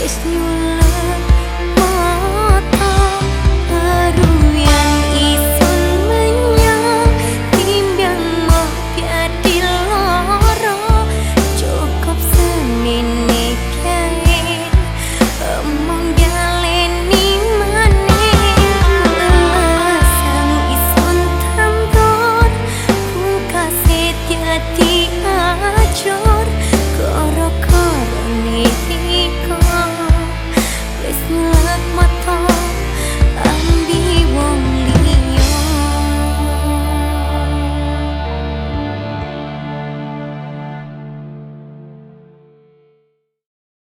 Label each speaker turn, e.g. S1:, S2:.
S1: Waste. you